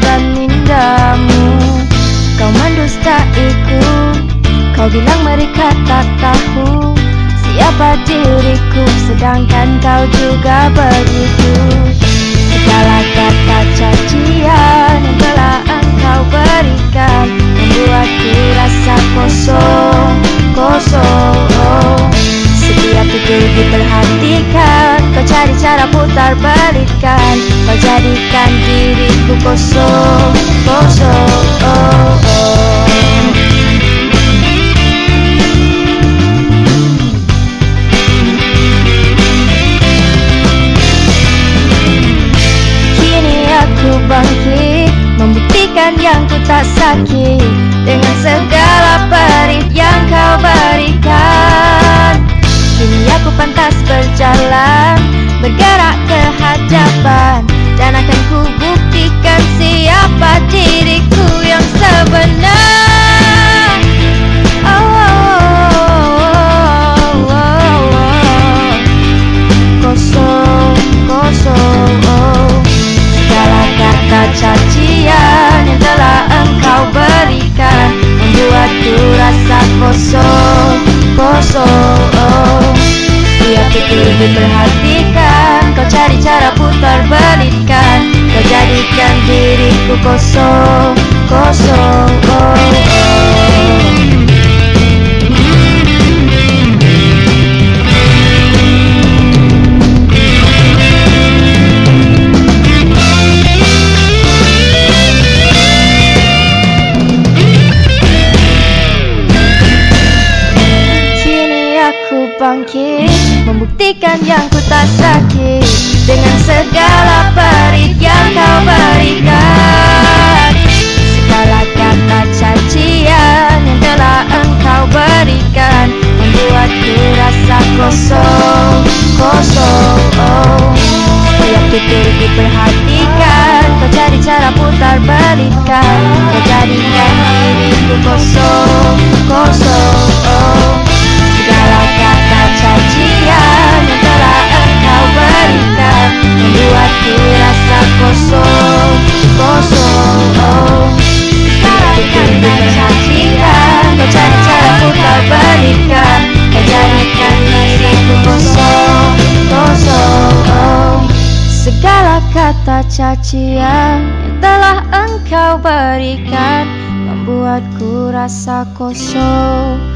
kebesaran Kau mendustaiku Kau bilang mereka tak tahu Siapa diriku Sedangkan kau juga begitu. Cara putar balikan Kau jadikan diriku kosong Kosong oh, oh. bangkit Membuktikan yang ku tak sakit Dengan segala perih Bergerak ke hadapan Dan akan ku buktikan siapa diriku yang sebenar. Oh, oh, oh, cacian yang telah engkau berikan. Membuatku rasa kosong, kosong oh. Setiap pikir diperhatikan bangkit Membuktikan yang ku tak sakit. Dengan segala perit yang kau berikan. Segala kata cacian yang telah engkau berikan. Membuatku rasa kosong, kosong oh. Setiap titik diperhatikan Kau cari cara putar balikan. Kau jadikan diriku kosong, kosong kata cacian yang telah engkau berikan Membuatku rasa kosong, kosong